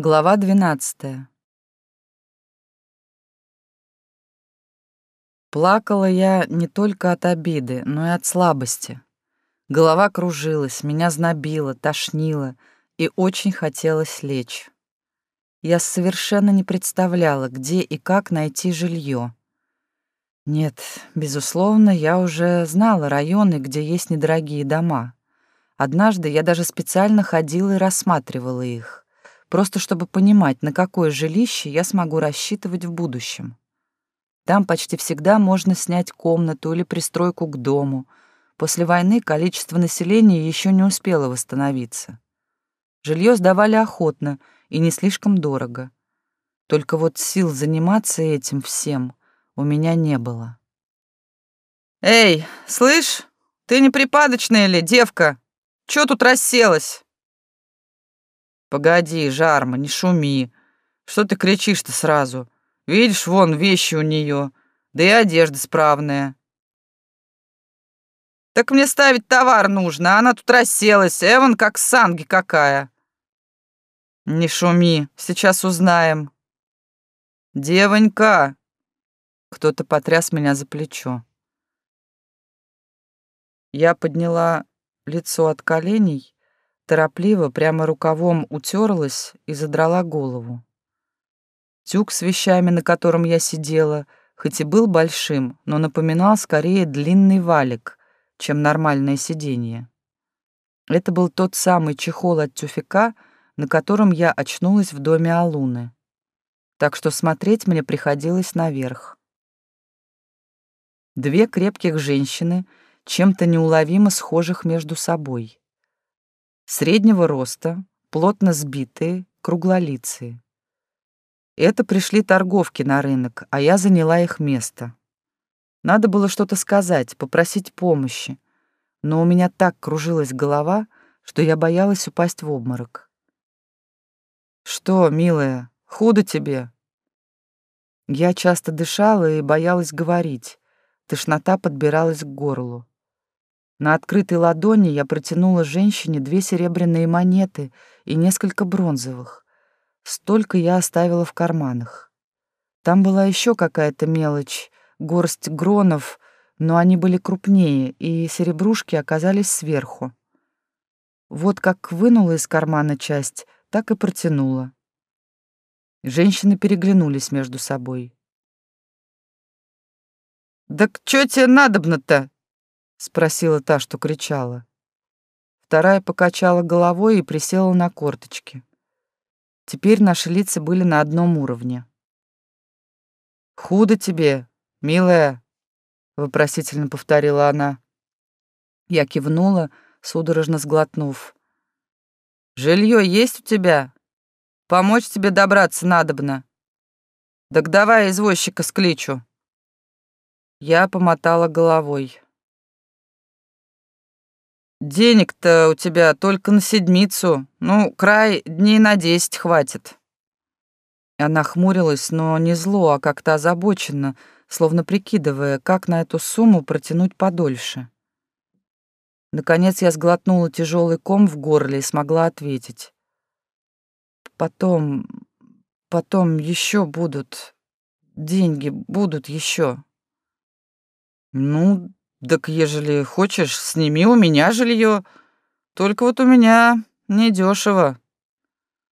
Глава двенадцатая. Плакала я не только от обиды, но и от слабости. Голова кружилась, меня знобило, тошнило, и очень хотелось лечь. Я совершенно не представляла, где и как найти жилье. Нет, безусловно, я уже знала районы, где есть недорогие дома. Однажды я даже специально ходила и рассматривала их просто чтобы понимать, на какое жилище я смогу рассчитывать в будущем. Там почти всегда можно снять комнату или пристройку к дому. После войны количество населения еще не успело восстановиться. Жилье сдавали охотно и не слишком дорого. Только вот сил заниматься этим всем у меня не было. «Эй, слышь, ты не припадочная ли, девка? Чё тут расселась?» «Погоди, Жарма, не шуми. Что ты кричишь-то сразу? Видишь, вон вещи у нее, да и одежда справная». «Так мне ставить товар нужно, а она тут расселась, Эван как санги какая». «Не шуми, сейчас узнаем». «Девонька!» Кто-то потряс меня за плечо. Я подняла лицо от коленей торопливо прямо рукавом утерлась и задрала голову. Тюк с вещами, на котором я сидела, хоть и был большим, но напоминал скорее длинный валик, чем нормальное сиденье. Это был тот самый чехол от тюфяка, на котором я очнулась в доме Алуны. Так что смотреть мне приходилось наверх. Две крепких женщины, чем-то неуловимо схожих между собой среднего роста, плотно сбитые, круглолицые. Это пришли торговки на рынок, а я заняла их место. Надо было что-то сказать, попросить помощи, но у меня так кружилась голова, что я боялась упасть в обморок. «Что, милая, худо тебе?» Я часто дышала и боялась говорить. Тошнота подбиралась к горлу. На открытой ладони я протянула женщине две серебряные монеты и несколько бронзовых. Столько я оставила в карманах. Там была еще какая-то мелочь, горсть гронов, но они были крупнее, и серебрушки оказались сверху. Вот как вынула из кармана часть, так и протянула. Женщины переглянулись между собой. «Так чё тебе надобно-то?» — спросила та, что кричала. Вторая покачала головой и присела на корточки. Теперь наши лица были на одном уровне. «Худо тебе, милая», — вопросительно повторила она. Я кивнула, судорожно сглотнув. «Жилье есть у тебя? Помочь тебе добраться надобно. Так давай извозчика скличу». Я помотала головой. Денег-то у тебя только на седмицу. Ну, край дней на десять хватит. Она хмурилась, но не зло, а как-то озабоченно, словно прикидывая, как на эту сумму протянуть подольше. Наконец я сглотнула тяжелый ком в горле и смогла ответить. Потом, потом еще будут. Деньги будут еще. Ну, так ежели хочешь, сними у меня жилье. Только вот у меня недешево.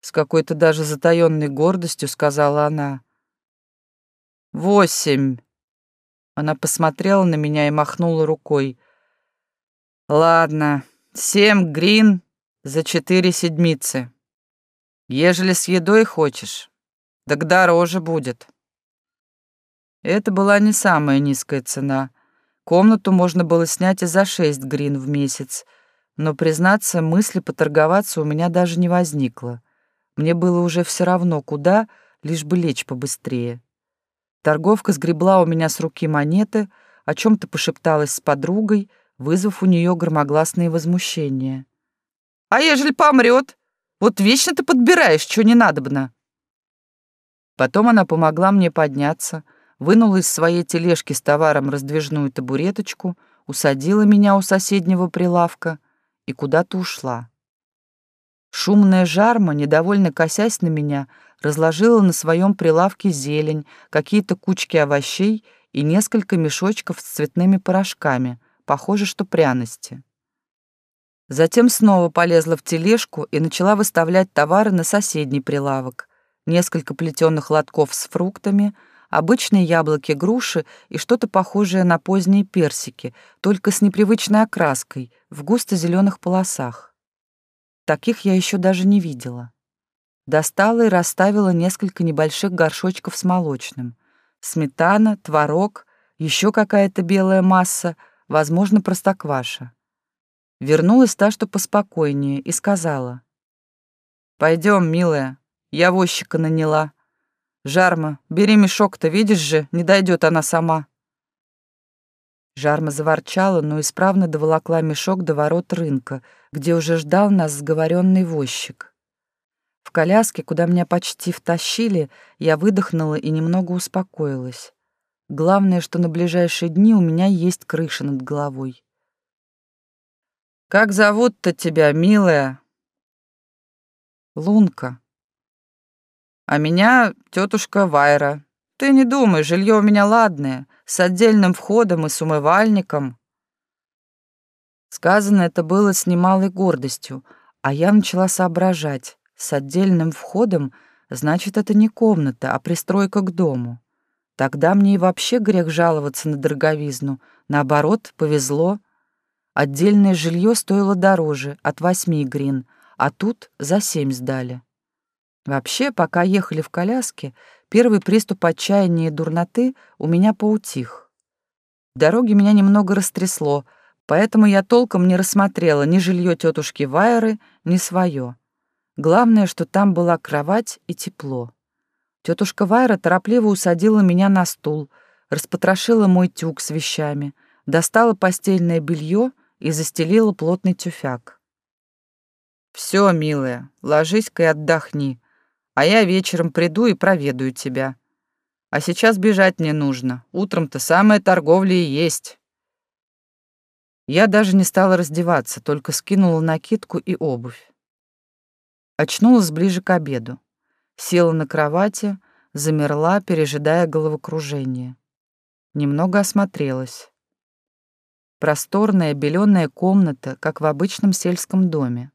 С какой-то даже затаённой гордостью сказала она. Восемь. Она посмотрела на меня и махнула рукой. Ладно, семь грин за четыре седмицы. Ежели с едой хочешь, так дороже будет. Это была не самая низкая цена — Комнату можно было снять и за шесть грин в месяц, но, признаться, мысли поторговаться у меня даже не возникло. Мне было уже все равно, куда, лишь бы лечь побыстрее. Торговка сгребла у меня с руки монеты, о чем то пошепталась с подругой, вызвав у нее громогласные возмущения. «А ежели помрет? Вот вечно ты подбираешь, что не надобно!» Потом она помогла мне подняться — вынула из своей тележки с товаром раздвижную табуреточку, усадила меня у соседнего прилавка и куда-то ушла. Шумная жарма, недовольно косясь на меня, разложила на своем прилавке зелень, какие-то кучки овощей и несколько мешочков с цветными порошками, похоже, что пряности. Затем снова полезла в тележку и начала выставлять товары на соседний прилавок. Несколько плетеных лотков с фруктами, обычные яблоки-груши и что-то похожее на поздние персики, только с непривычной окраской, в густо-зеленых полосах. Таких я еще даже не видела. Достала и расставила несколько небольших горшочков с молочным. Сметана, творог, еще какая-то белая масса, возможно, простокваша. Вернулась та, что поспокойнее, и сказала. «Пойдем, милая, я возчика наняла. Жарма, бери мешок-то, видишь же, не дойдет она сама». Жарма заворчала, но исправно доволокла мешок до ворот рынка, где уже ждал нас сговоренный возчик. В коляске, куда меня почти втащили, я выдохнула и немного успокоилась. Главное, что на ближайшие дни у меня есть крыша над головой. Как зовут-то тебя, милая? Лунка. А меня тетушка Вайра. Ты не думай, жилье у меня ладное, с отдельным входом и с умывальником. Сказано это было с немалой гордостью, а я начала соображать. С отдельным входом, значит, это не комната, а пристройка к дому. Тогда мне и вообще грех жаловаться на дороговизну. Наоборот, повезло — Отдельное жилье стоило дороже, от восьми грин, а тут за семь сдали. Вообще, пока ехали в коляске, первый приступ отчаяния и дурноты у меня поутих. В дороге меня немного растрясло, поэтому я толком не рассмотрела ни жилье тетушки Вайеры, ни свое. Главное, что там была кровать и тепло. Тетушка Вайра торопливо усадила меня на стул, распотрошила мой тюк с вещами, достала постельное белье и застелила плотный тюфяк. «Все, милая, ложись-ка и отдохни, а я вечером приду и проведаю тебя. А сейчас бежать не нужно, утром-то самая торговля и есть». Я даже не стала раздеваться, только скинула накидку и обувь. Очнулась ближе к обеду. Села на кровати, замерла, пережидая головокружение. Немного осмотрелась. Просторная беленая комната, как в обычном сельском доме.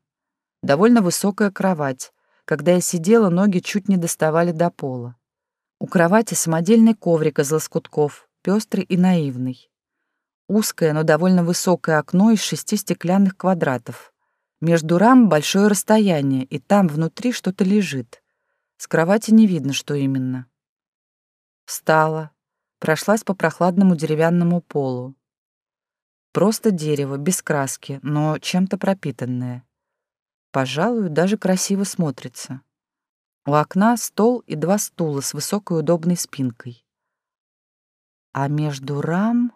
Довольно высокая кровать. Когда я сидела, ноги чуть не доставали до пола. У кровати самодельный коврик из лоскутков, пестрый и наивный. Узкое, но довольно высокое окно из шести стеклянных квадратов. Между рам большое расстояние, и там внутри что-то лежит. С кровати не видно, что именно. Встала, прошлась по прохладному деревянному полу. Просто дерево, без краски, но чем-то пропитанное. Пожалуй, даже красиво смотрится. У окна стол и два стула с высокой удобной спинкой. А между рам...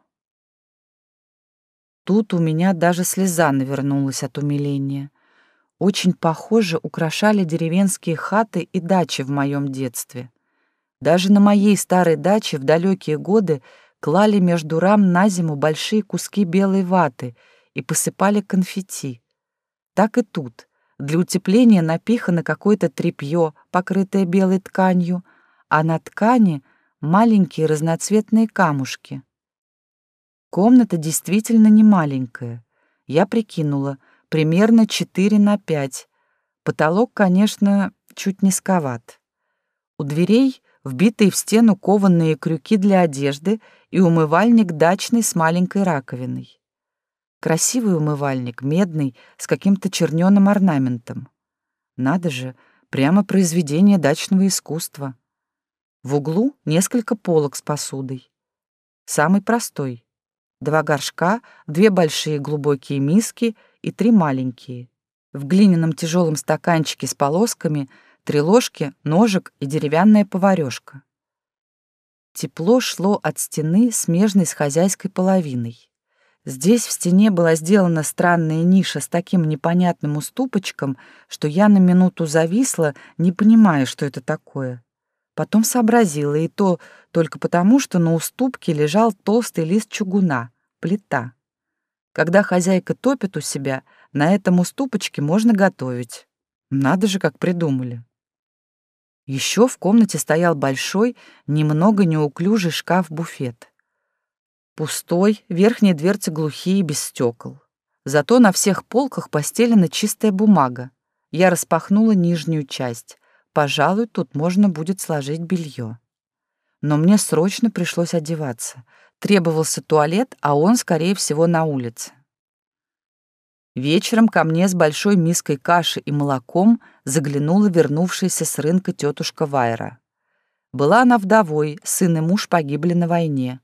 Тут у меня даже слеза навернулась от умиления. Очень похоже украшали деревенские хаты и дачи в моем детстве. Даже на моей старой даче в далекие годы клали между рам на зиму большие куски белой ваты и посыпали конфетти. Так и тут. Для утепления напихано какое-то тряпье, покрытое белой тканью, а на ткани маленькие разноцветные камушки. Комната действительно не маленькая. Я прикинула, примерно 4 на 5. Потолок, конечно, чуть низковат. У дверей вбитые в стену кованные крюки для одежды и умывальник дачный с маленькой раковиной. Красивый умывальник, медный, с каким-то чернёным орнаментом. Надо же, прямо произведение дачного искусства. В углу несколько полок с посудой. Самый простой. Два горшка, две большие глубокие миски и три маленькие. В глиняном тяжелом стаканчике с полосками — три ложки, ножик и деревянная поварёшка. Тепло шло от стены, смежной с хозяйской половиной. Здесь в стене была сделана странная ниша с таким непонятным уступочком, что я на минуту зависла, не понимая, что это такое. Потом сообразила, и то только потому, что на уступке лежал толстый лист чугуна, плита. Когда хозяйка топит у себя, на этом уступочке можно готовить. Надо же, как придумали. Еще в комнате стоял большой, немного неуклюжий шкаф-буфет. Пустой, верхние дверцы глухие, без стекол. Зато на всех полках постелена чистая бумага. Я распахнула нижнюю часть. Пожалуй, тут можно будет сложить белье. Но мне срочно пришлось одеваться. Требовался туалет, а он, скорее всего, на улице. Вечером ко мне с большой миской каши и молоком заглянула вернувшаяся с рынка тетушка Вайра. Была она вдовой, сын и муж погибли на войне.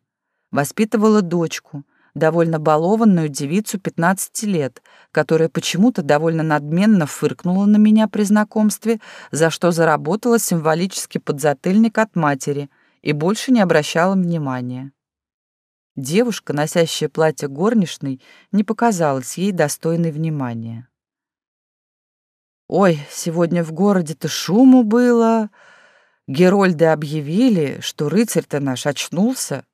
Воспитывала дочку, довольно балованную девицу 15 лет, которая почему-то довольно надменно фыркнула на меня при знакомстве, за что заработала символический подзатыльник от матери и больше не обращала внимания. Девушка, носящая платье горничной, не показалась ей достойной внимания. «Ой, сегодня в городе-то шуму было. Герольды объявили, что рыцарь-то наш очнулся.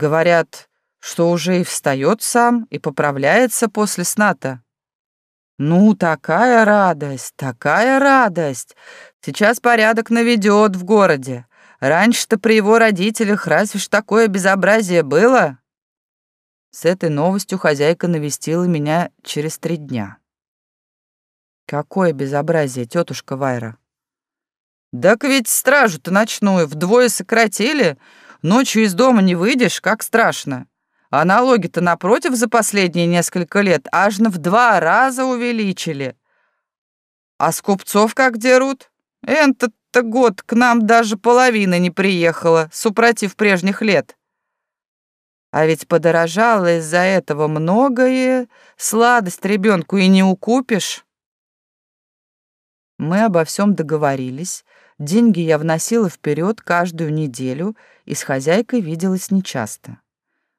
Говорят, что уже и встает сам, и поправляется после сна-то. Ну, такая радость, такая радость. Сейчас порядок наведет в городе. Раньше-то при его родителях разве ж такое безобразие было? С этой новостью хозяйка навестила меня через три дня. Какое безобразие, тетушка Вайра. Так ведь стражу-то ночную вдвое сократили. Ночью из дома не выйдешь, как страшно. А налоги-то напротив за последние несколько лет аж в два раза увеличили. А с купцов как дерут? Этот то год к нам даже половина не приехала, супротив прежних лет. А ведь подорожало из-за этого многое, сладость ребенку и не укупишь. Мы обо всем договорились, деньги я вносила вперед каждую неделю и с хозяйкой виделась нечасто.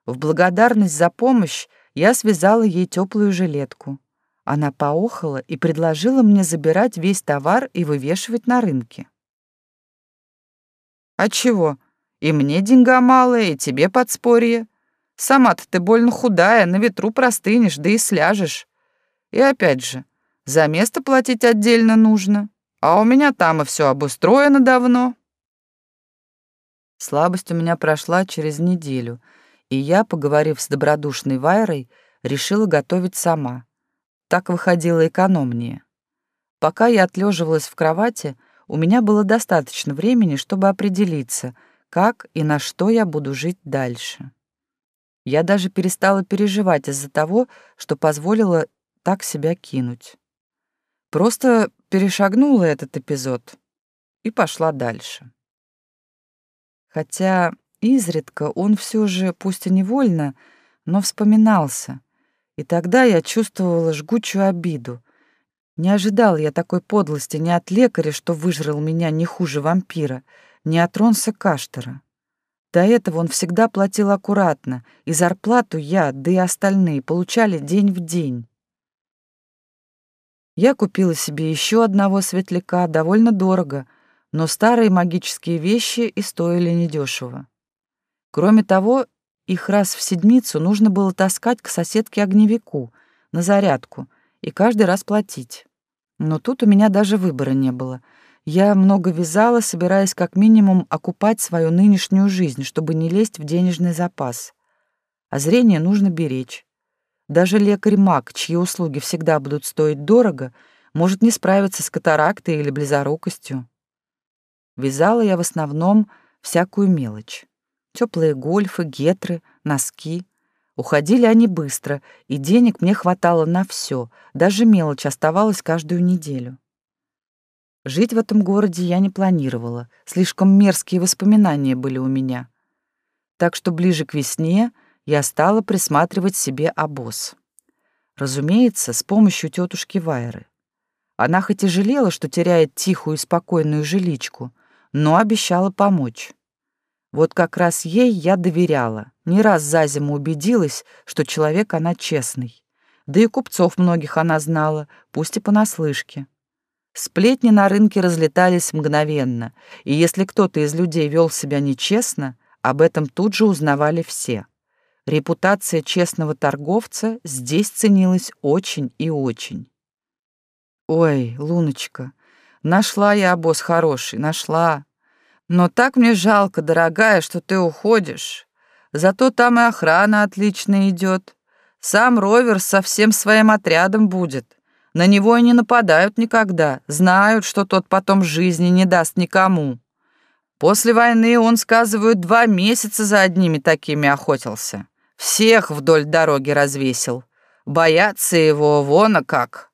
В благодарность за помощь я связала ей теплую жилетку. Она поохала и предложила мне забирать весь товар и вывешивать на рынке. А чего? И мне деньга малая, и тебе подспорье. Сама-то ты больно худая, на ветру простынешь, да и сляжешь. И опять же, за место платить отдельно нужно, а у меня там и все обустроено давно. Слабость у меня прошла через неделю, и я, поговорив с добродушной Вайрой, решила готовить сама. Так выходило экономнее. Пока я отлеживалась в кровати, у меня было достаточно времени, чтобы определиться, как и на что я буду жить дальше. Я даже перестала переживать из-за того, что позволила так себя кинуть. Просто перешагнула этот эпизод и пошла дальше. Хотя изредка он все же, пусть и невольно, но вспоминался, и тогда я чувствовала жгучую обиду, не ожидал я такой подлости ни от лекаря, что выжрал меня не хуже вампира, ни от Ронса Каштера. До этого он всегда платил аккуратно, и зарплату я, да и остальные, получали день в день. Я купила себе еще одного светляка довольно дорого, но старые магические вещи и стоили недешево. Кроме того, их раз в седмицу нужно было таскать к соседке-огневику на зарядку и каждый раз платить. Но тут у меня даже выбора не было. Я много вязала, собираясь как минимум окупать свою нынешнюю жизнь, чтобы не лезть в денежный запас. А зрение нужно беречь. Даже лекарь-маг, чьи услуги всегда будут стоить дорого, может не справиться с катарактой или близорукостью. Вязала я в основном всякую мелочь. Теплые гольфы, гетры, носки. Уходили они быстро, и денег мне хватало на все, даже мелочь оставалась каждую неделю. Жить в этом городе я не планировала, слишком мерзкие воспоминания были у меня. Так что ближе к весне я стала присматривать себе обоз. Разумеется, с помощью тетушки Вайры. Она хоть и жалела, что теряет тихую и спокойную жиличку, но обещала помочь. Вот как раз ей я доверяла. Не раз за зиму убедилась, что человек она честный. Да и купцов многих она знала, пусть и понаслышке. Сплетни на рынке разлетались мгновенно, и если кто-то из людей вел себя нечестно, об этом тут же узнавали все. Репутация честного торговца здесь ценилась очень и очень. Ой, Луночка, нашла я обоз хороший, нашла. Но так мне жалко, дорогая, что ты уходишь. Зато там и охрана отлично идет. Сам Ровер со всем своим отрядом будет. На него и не нападают никогда, знают, что тот потом жизни не даст никому. После войны он, сказывают, два месяца за одними такими охотился. Всех вдоль дороги развесил. Боятся его вон как.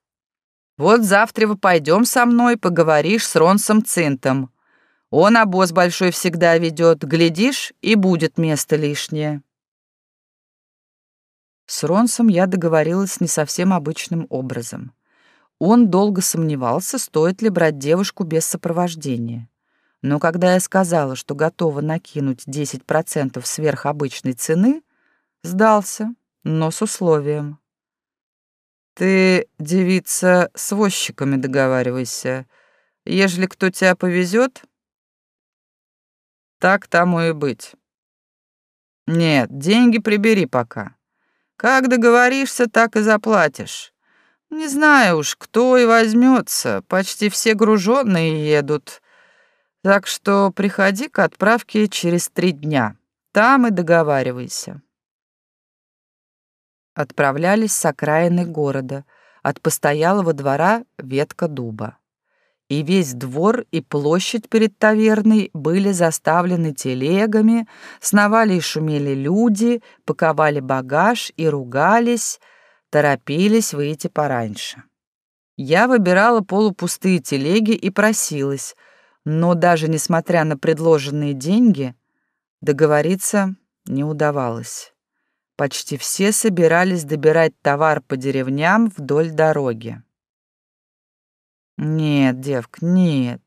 Вот завтра вы пойдем со мной, поговоришь с Ронсом Цинтом. Он обоз большой всегда ведет, глядишь, и будет место лишнее. С Ронсом я договорилась не совсем обычным образом. Он долго сомневался, стоит ли брать девушку без сопровождения. Но когда я сказала, что готова накинуть 10% сверх обычной цены, сдался, но с условием. «Ты, девица, с возчиками договаривайся. Ежели кто тебя повезет, так тому и быть. Нет, деньги прибери пока. Как договоришься, так и заплатишь. Не знаю уж, кто и возьмется, почти все груженные едут. Так что приходи к отправке через три дня. Там и договаривайся. Отправлялись с окраины города, от постоялого двора ветка дуба. И весь двор и площадь перед таверной были заставлены телегами, сновали и шумели люди, паковали багаж и ругались — торопились выйти пораньше. Я выбирала полупустые телеги и просилась, но даже несмотря на предложенные деньги, договориться не удавалось. Почти все собирались добирать товар по деревням вдоль дороги. «Нет, девка, нет.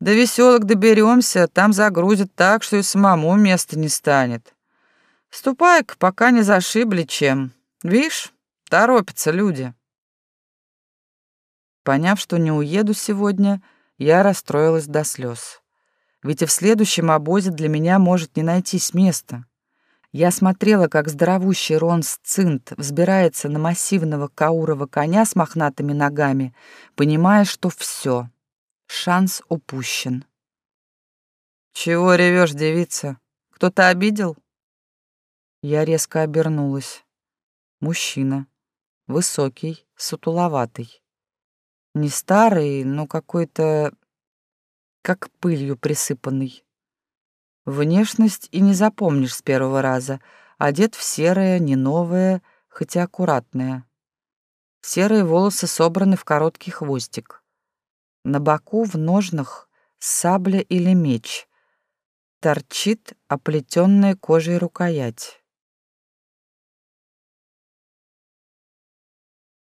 До веселок доберемся, там загрузят так, что и самому места не станет. Ступай-ка, пока не зашибли чем. Видишь, Торопятся люди. Поняв, что не уеду сегодня, я расстроилась до слез. Ведь и в следующем обозе для меня может не найтись места. Я смотрела, как здоровущий Рон Сцинт взбирается на массивного каурова коня с мохнатыми ногами, понимая, что все, шанс упущен. «Чего ревешь, девица? Кто-то обидел?» Я резко обернулась. Мужчина. Высокий, сутуловатый. Не старый, но какой-то... как пылью присыпанный. Внешность и не запомнишь с первого раза. Одет в серое, не новое, хотя аккуратное. Серые волосы собраны в короткий хвостик. На боку в ножнах сабля или меч. Торчит оплетенная кожей рукоять.